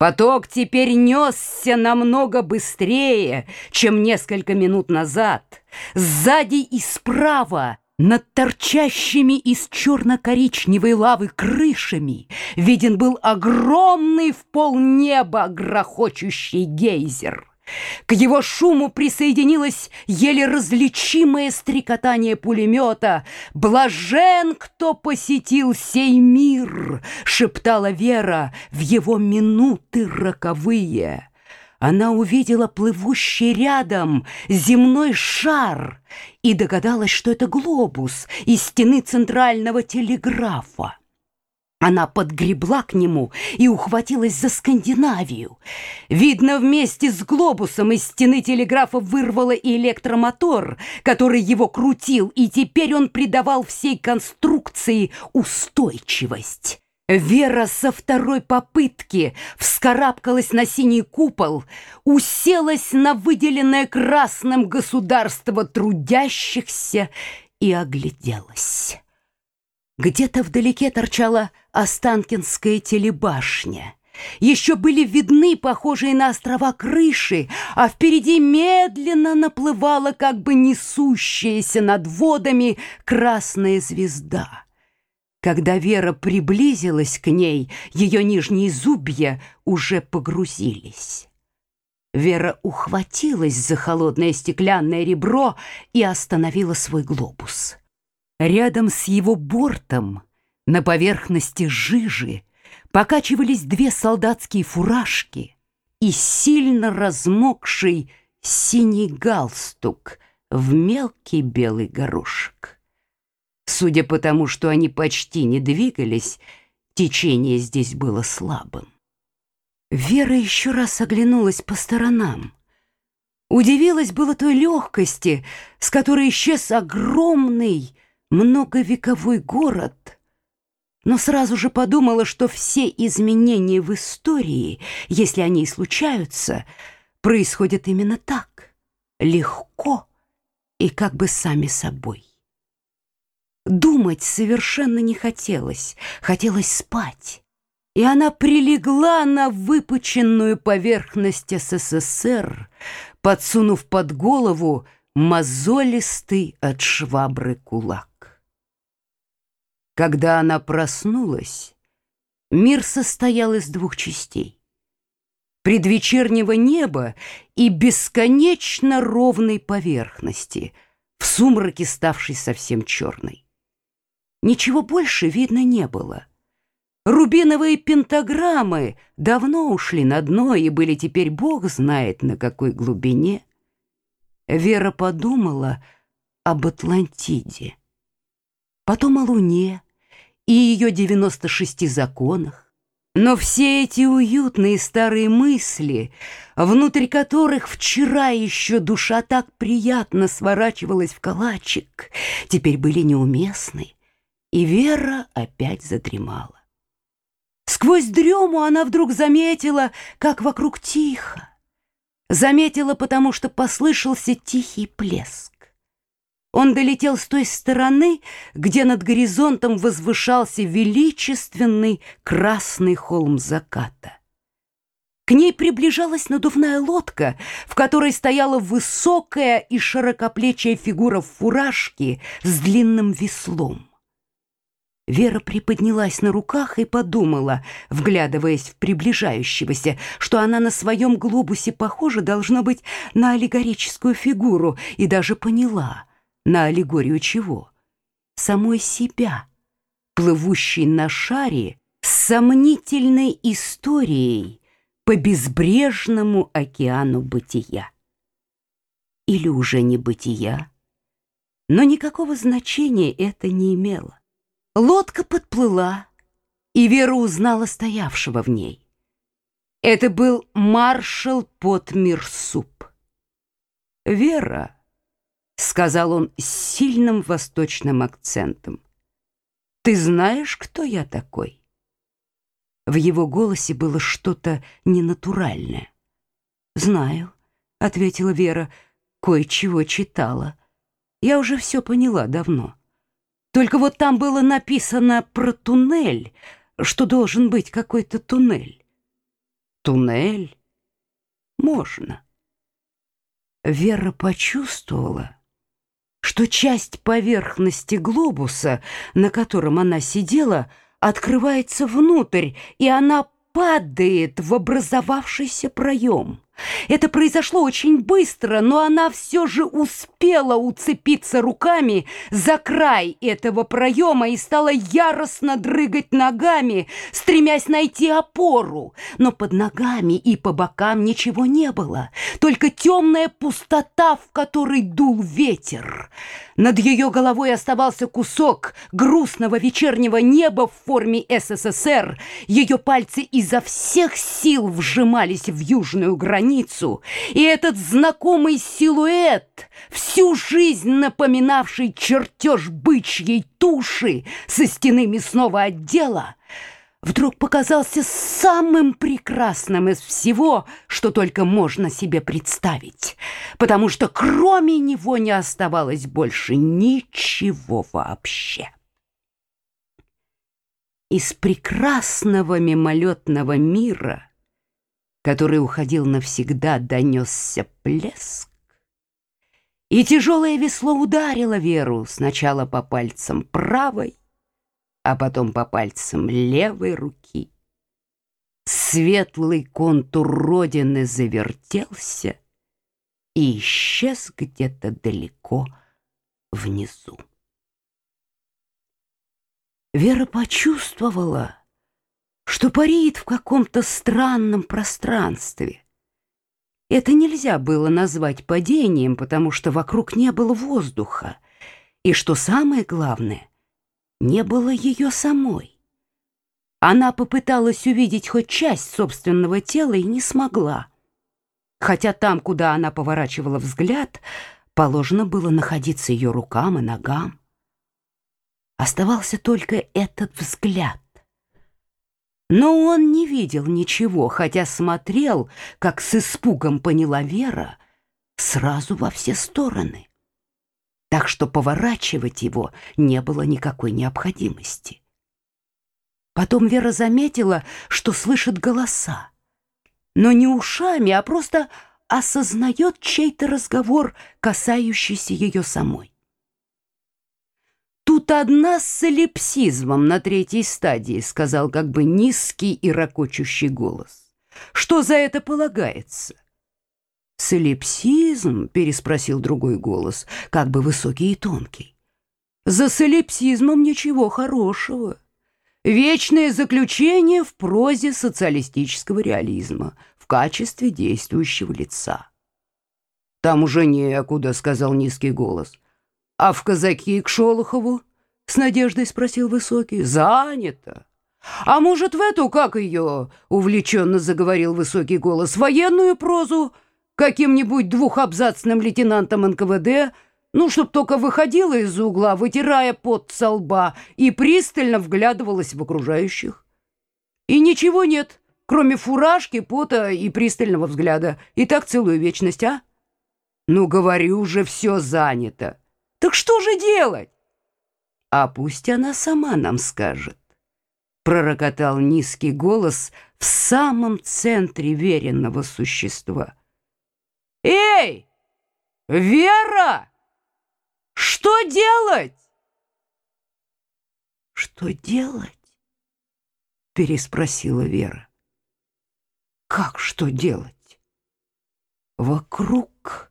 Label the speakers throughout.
Speaker 1: Поток теперь несся намного быстрее, чем несколько минут назад. Сзади и справа над торчащими из черно-коричневой лавы крышами виден был огромный в полнеба грохочущий гейзер. К его шуму присоединилось еле различимое стрекотание пулемета. «Блажен, кто посетил сей мир!» — шептала Вера в его минуты роковые. Она увидела плывущий рядом земной шар и догадалась, что это глобус из стены центрального телеграфа. Она подгребла к нему и ухватилась за Скандинавию. Видно, вместе с глобусом из стены телеграфа вырвало и электромотор, который его крутил, и теперь он придавал всей конструкции устойчивость. Вера со второй попытки вскарабкалась на синий купол, уселась на выделенное красным государство трудящихся и огляделась. Где-то вдалеке торчала Останкинская телебашня. Еще были видны похожие на острова крыши, а впереди медленно наплывала как бы несущаяся над водами красная звезда. Когда Вера приблизилась к ней, ее нижние зубья уже погрузились. Вера ухватилась за холодное стеклянное ребро и остановила свой глобус. Рядом с его бортом, на поверхности жижи, покачивались две солдатские фуражки и сильно размокший синий галстук в мелкий белый горошек. Судя по тому, что они почти не двигались, течение здесь было слабым. Вера еще раз оглянулась по сторонам. Удивилась было той легкости, с которой исчез огромный многовековой город, но сразу же подумала, что все изменения в истории, если они и случаются, происходят именно так, легко и как бы сами собой. Думать совершенно не хотелось, хотелось спать. И она прилегла на выпученную поверхность СССР, подсунув под голову мозолистый от швабры кулак. Когда она проснулась, мир состоял из двух частей предвечернего неба и бесконечно ровной поверхности, в сумраке ставшей совсем черной. Ничего больше видно не было. Рубиновые пентаграммы давно ушли на дно и были теперь бог знает на какой глубине. Вера подумала об Атлантиде, потом о Луне и ее 96 законах. Но все эти уютные старые мысли, внутрь которых вчера еще душа так приятно сворачивалась в калачик, теперь были неуместны и Вера опять задремала. Сквозь дрему она вдруг заметила, как вокруг тихо. Заметила, потому что послышался тихий плеск. Он долетел с той стороны, где над горизонтом возвышался величественный красный холм заката. К ней приближалась надувная лодка, в которой стояла высокая и широкоплечая фигура в фуражке с длинным веслом. Вера приподнялась на руках и подумала, вглядываясь в приближающегося, что она на своем глобусе похожа должно быть на аллегорическую фигуру, и даже поняла, на аллегорию чего? Самой себя, плывущей на шаре с сомнительной историей по безбрежному океану бытия. Или уже не бытия, но никакого значения это не имело. Лодка подплыла, и Вера узнала стоявшего в ней. Это был маршал Потмирсуп. «Вера», — сказал он с сильным восточным акцентом, — «ты знаешь, кто я такой?» В его голосе было что-то ненатуральное. «Знаю», — ответила Вера, — «кое-чего читала. Я уже все поняла давно». Только вот там было написано про туннель, что должен быть какой-то туннель. туннель. Можно. Вера почувствовала, что часть поверхности глобуса, на котором она сидела, открывается внутрь, и она падает в образовавшийся проем. Это произошло очень быстро, но она все же успела уцепиться руками за край этого проема и стала яростно дрыгать ногами, стремясь найти опору. Но под ногами и по бокам ничего не было, только темная пустота, в которой дул ветер. Над ее головой оставался кусок грустного вечернего неба в форме СССР. Ее пальцы изо всех сил вжимались в южную границу, и этот знакомый силуэт, всю жизнь напоминавший чертеж бычьей туши со стены мясного отдела, вдруг показался самым прекрасным из всего, что только можно себе представить, потому что кроме него не оставалось больше ничего вообще. Из прекрасного мимолетного мира, который уходил навсегда, донесся плеск, и тяжелое весло ударило Веру сначала по пальцам правой, а потом по пальцам левой руки. Светлый контур родины завертелся и исчез где-то далеко внизу. Вера почувствовала, что парит в каком-то странном пространстве. Это нельзя было назвать падением, потому что вокруг не было воздуха. И что самое главное, не было ее самой. Она попыталась увидеть хоть часть собственного тела и не смогла. Хотя там, куда она поворачивала взгляд, положено было находиться ее рукам и ногам. Оставался только этот взгляд. Но он не видел ничего, хотя смотрел, как с испугом поняла Вера, сразу во все стороны так что поворачивать его не было никакой необходимости. Потом Вера заметила, что слышит голоса, но не ушами, а просто осознает чей-то разговор, касающийся ее самой. «Тут одна с солипсизмом на третьей стадии», — сказал как бы низкий и ракочущий голос. «Что за это полагается?» «Солипсизм?» — переспросил другой голос, как бы высокий и тонкий. «За солипсизмом ничего хорошего. Вечное заключение в прозе социалистического реализма в качестве действующего лица». «Там уже некуда», — сказал низкий голос. «А в казаки к Шолохову?» — с надеждой спросил высокий. «Занято». «А может, в эту, как ее?» — увлеченно заговорил высокий голос. «Военную прозу?» каким-нибудь двухабзацным лейтенантом НКВД, ну, чтоб только выходила из угла, вытирая пот со лба, и пристально вглядывалась в окружающих. И ничего нет, кроме фуражки, пота и пристального взгляда. И так целую вечность, а? Ну, говорю же, все занято. Так что же делать? А пусть она сама нам скажет. Пророкотал низкий голос в самом центре веренного существа — «Эй, Вера! Что делать?» «Что делать?» — переспросила Вера. «Как что делать?» Вокруг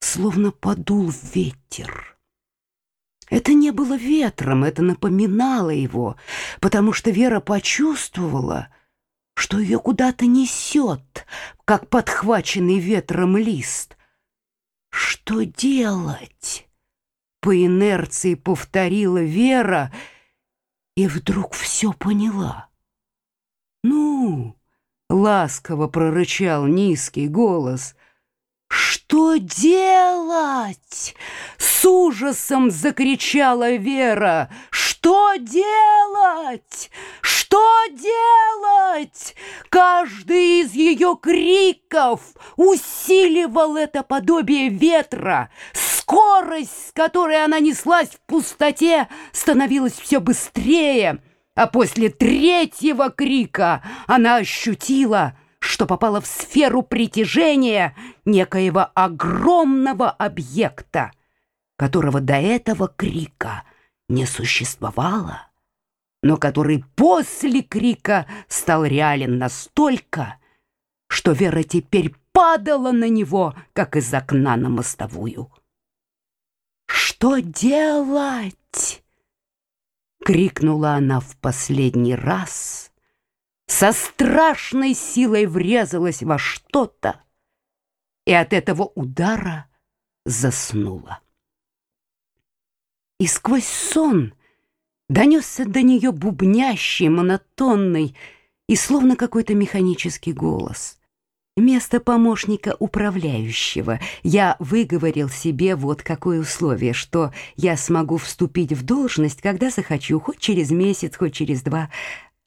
Speaker 1: словно подул ветер. Это не было ветром, это напоминало его, потому что Вера почувствовала — что ее куда-то несет, как подхваченный ветром лист. Что делать? По инерции повторила Вера и вдруг все поняла. «Ну!» — ласково прорычал низкий голос. «Что делать?» — с ужасом закричала Вера. «Что делать? Что делать? Каждый из ее криков усиливал это подобие ветра. Скорость, с которой она неслась в пустоте, становилась все быстрее. А после третьего крика она ощутила, что попала в сферу притяжения некоего огромного объекта, которого до этого крика не существовало, но который после крика стал реален настолько, что Вера теперь падала на него, как из окна на мостовую. «Что делать?» — крикнула она в последний раз, со страшной силой врезалась во что-то и от этого удара заснула. И сквозь сон донесся до нее бубнящий, монотонный и словно какой-то механический голос — Место помощника управляющего. Я выговорил себе вот какое условие, что я смогу вступить в должность, когда захочу, хоть через месяц, хоть через два.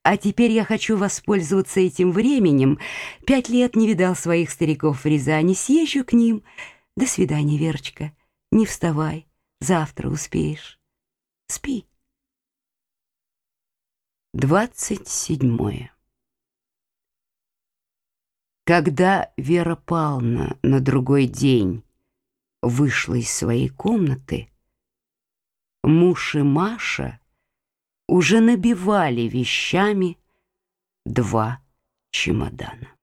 Speaker 1: А теперь я хочу воспользоваться этим временем. Пять лет не видал своих стариков в Рязани, съезжу к ним. До свидания, Верочка. Не вставай, завтра успеешь. Спи. Двадцать седьмое. Когда Вера Павловна на другой день вышла из своей комнаты, муж и Маша уже набивали вещами два чемодана.